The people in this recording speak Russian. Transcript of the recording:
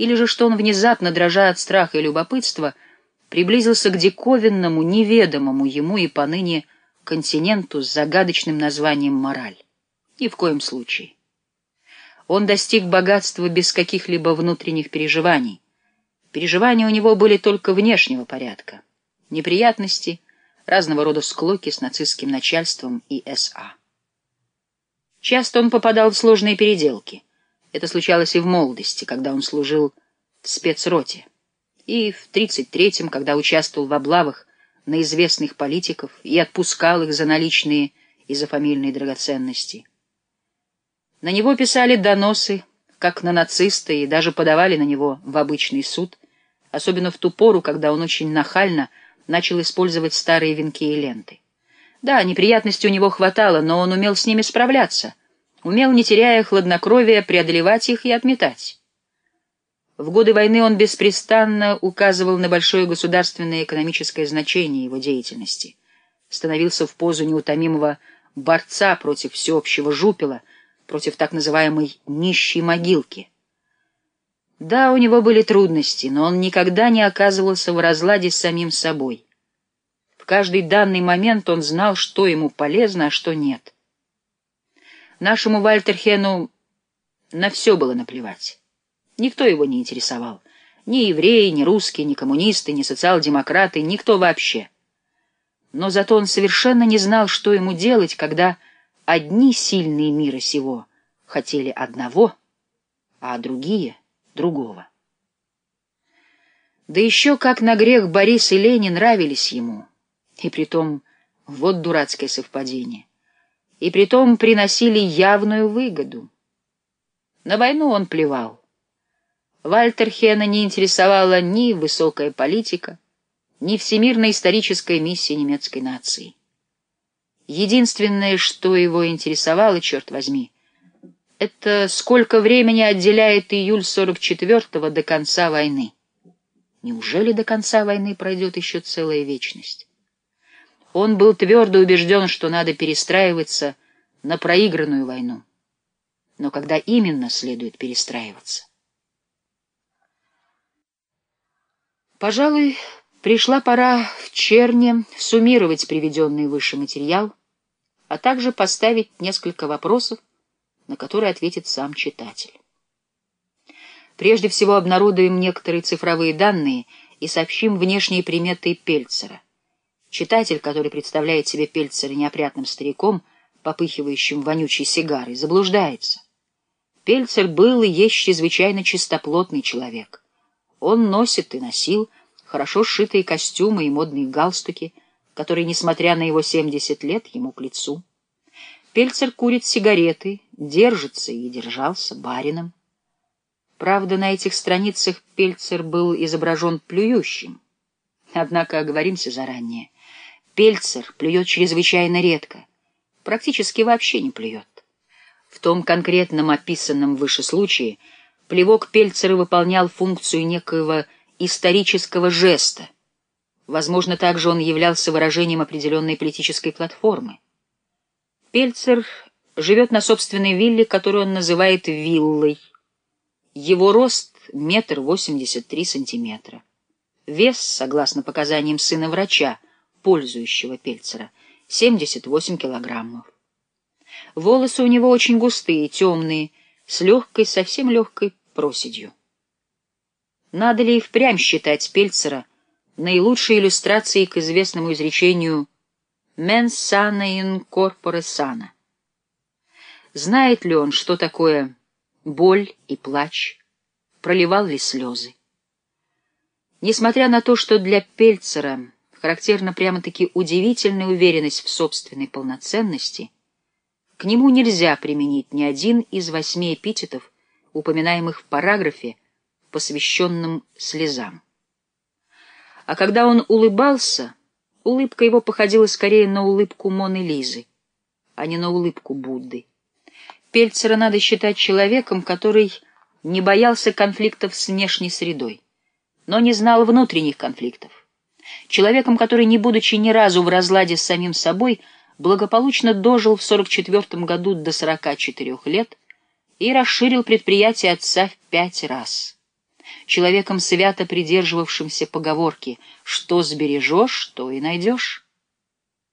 или же что он внезапно, дрожа от страха и любопытства, приблизился к диковинному, неведомому ему и поныне континенту с загадочным названием Мораль. Ни в коем случае. Он достиг богатства без каких-либо внутренних переживаний. Переживания у него были только внешнего порядка. Неприятности, разного рода склоки с нацистским начальством и СА. Часто он попадал в сложные переделки. Это случалось и в молодости, когда он служил в спецроте, и в 33-м, когда участвовал в облавах на известных политиков и отпускал их за наличные и за фамильные драгоценности. На него писали доносы, как на нациста, и даже подавали на него в обычный суд, особенно в ту пору, когда он очень нахально начал использовать старые венки и ленты. Да, неприятностей у него хватало, но он умел с ними справляться, умел, не теряя хладнокровия, преодолевать их и отметать. В годы войны он беспрестанно указывал на большое государственное экономическое значение его деятельности, становился в позу неутомимого борца против всеобщего жупела, против так называемой «нищей могилки». Да, у него были трудности, но он никогда не оказывался в разладе с самим собой. В каждый данный момент он знал, что ему полезно, а что нет. Нашему Вальтерхену на все было наплевать. Никто его не интересовал. Ни евреи, ни русские, ни коммунисты, ни социал-демократы, никто вообще. Но зато он совершенно не знал, что ему делать, когда одни сильные мира сего хотели одного, а другие — другого. Да еще как на грех Борис и Ленин нравились ему, и притом вот дурацкое совпадение, и притом приносили явную выгоду. На войну он плевал. Вальтерхена не интересовала ни высокая политика, ни всемирная историческая миссия немецкой нации. Единственное, что его интересовало, черт возьми, это сколько времени отделяет июль 44-го до конца войны. Неужели до конца войны пройдет еще целая вечность? Он был твердо убежден, что надо перестраиваться на проигранную войну. Но когда именно следует перестраиваться? Пожалуй, пришла пора в черне суммировать приведенный выше материал, а также поставить несколько вопросов, на которые ответит сам читатель. Прежде всего обнародуем некоторые цифровые данные и сообщим внешние приметы Пельцера. Читатель, который представляет себе Пельцера неопрятным стариком, попыхивающим вонючей сигарой, заблуждается. Пельцер был и есть чрезвычайно чистоплотный человек. Он носит и носил хорошо сшитые костюмы и модные галстуки, которые, несмотря на его 70 лет, ему к лицу. Пельцер курит сигареты, держится и держался барином. Правда, на этих страницах Пельцер был изображен плюющим. Однако оговоримся заранее. Пельцер плюет чрезвычайно редко, практически вообще не плюет. В том конкретном описанном выше случае — Плевок Пельцера выполнял функцию некоего исторического жеста. Возможно, также он являлся выражением определенной политической платформы. Пельцер живет на собственной вилле, которую он называет виллой. Его рост — метр восемьдесят три сантиметра. Вес, согласно показаниям сына врача, пользующего Пельцера, — 78 килограммов. Волосы у него очень густые, темные, с легкой, совсем легкой проседью. Надо ли и впрямь считать Пельцера наилучшей иллюстрацией к известному изречению «mens sana in corpore sana»? Знает ли он, что такое боль и плач? Проливал ли слезы? Несмотря на то, что для Пельцера характерна прямо-таки удивительная уверенность в собственной полноценности, к нему нельзя применить ни один из восьми эпитетов, упоминаемых в параграфе, посвященном слезам. А когда он улыбался, улыбка его походила скорее на улыбку Моны Лизы, а не на улыбку Будды. Пельцера надо считать человеком, который не боялся конфликтов с внешней средой, но не знал внутренних конфликтов. Человеком, который, не будучи ни разу в разладе с самим собой, благополучно дожил в 44 году до 44 лет, и расширил предприятие отца в пять раз. человеком, свято придерживавшимся поговорки «что сбережешь, то и найдешь».